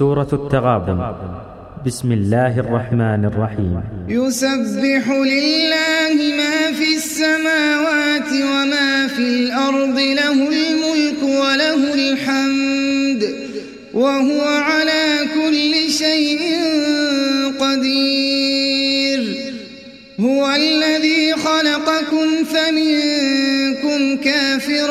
سورة التغابن. بسم الله الرحمن الرحيم. يسبح لله ما في السماوات وما في الأرض له الملك وله الحمد وهو على كل شيء قدير. هو الذي خلقكم فمنكم كافر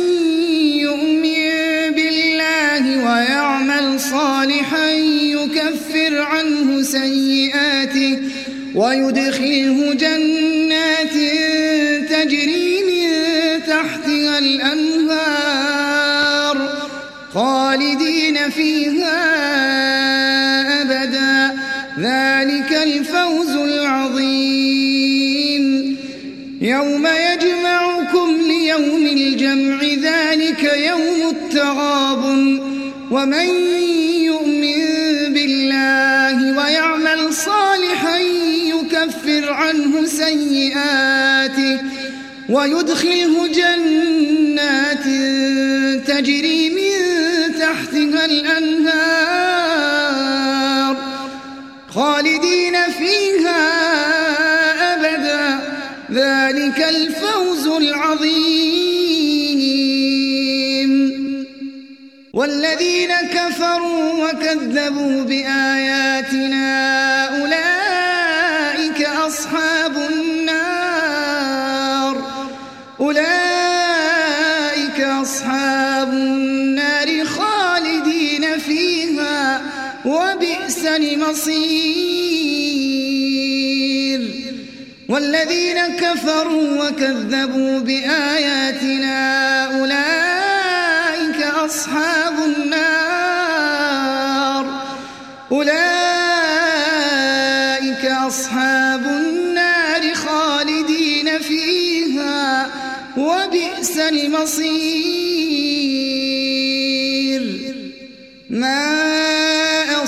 ويدخله جنات تجري من تحتها الأنهار خالدين فيها أبدا. ذلك الفوز العظيم. يوم يجمعكم ليوم الجمع ذلك يوم التغاب ومن يكفر عنه سيئاته ويدخله جنات تجري من تحتها الأنهار خالدين فيها أبدا. ذلك الفوز العظيم. والذين كفروا وكذبوا بآياتنا وبئس المصير والذين كفروا وكذبوا بآياتنا أولئك أصحاب النار. أولئك أصحاب النار خالدين فيها وبئس المصير. ما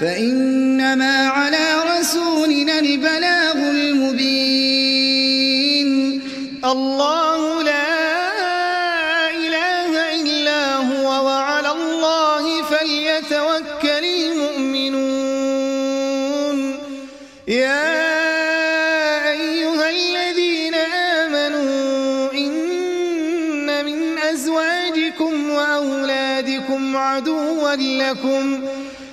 فإنما على رسولنا البلاغ المبين. الله لا إله إلا هو وعلى الله فليتوكل المؤمنون. يا أيها الذين آمنوا إن من أزواجكم وأولادكم عدوا لكم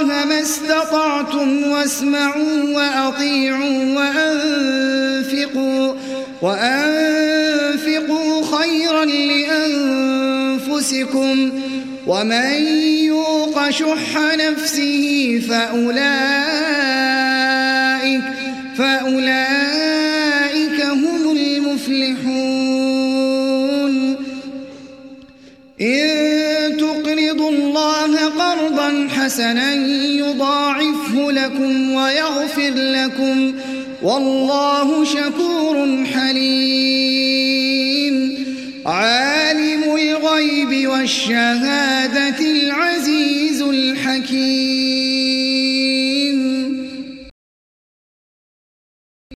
الله ما استطعتم واسمعوا وأطيعوا وأنفقوا وأنفقوا خيرا لأنفسكم ومن يوق شح نفسه فأولئك فأولئك هم المفلحون إن حسنا يضاعفه لكم ويغفر لكم والله شكور حليم. عالم الغيب والشهادة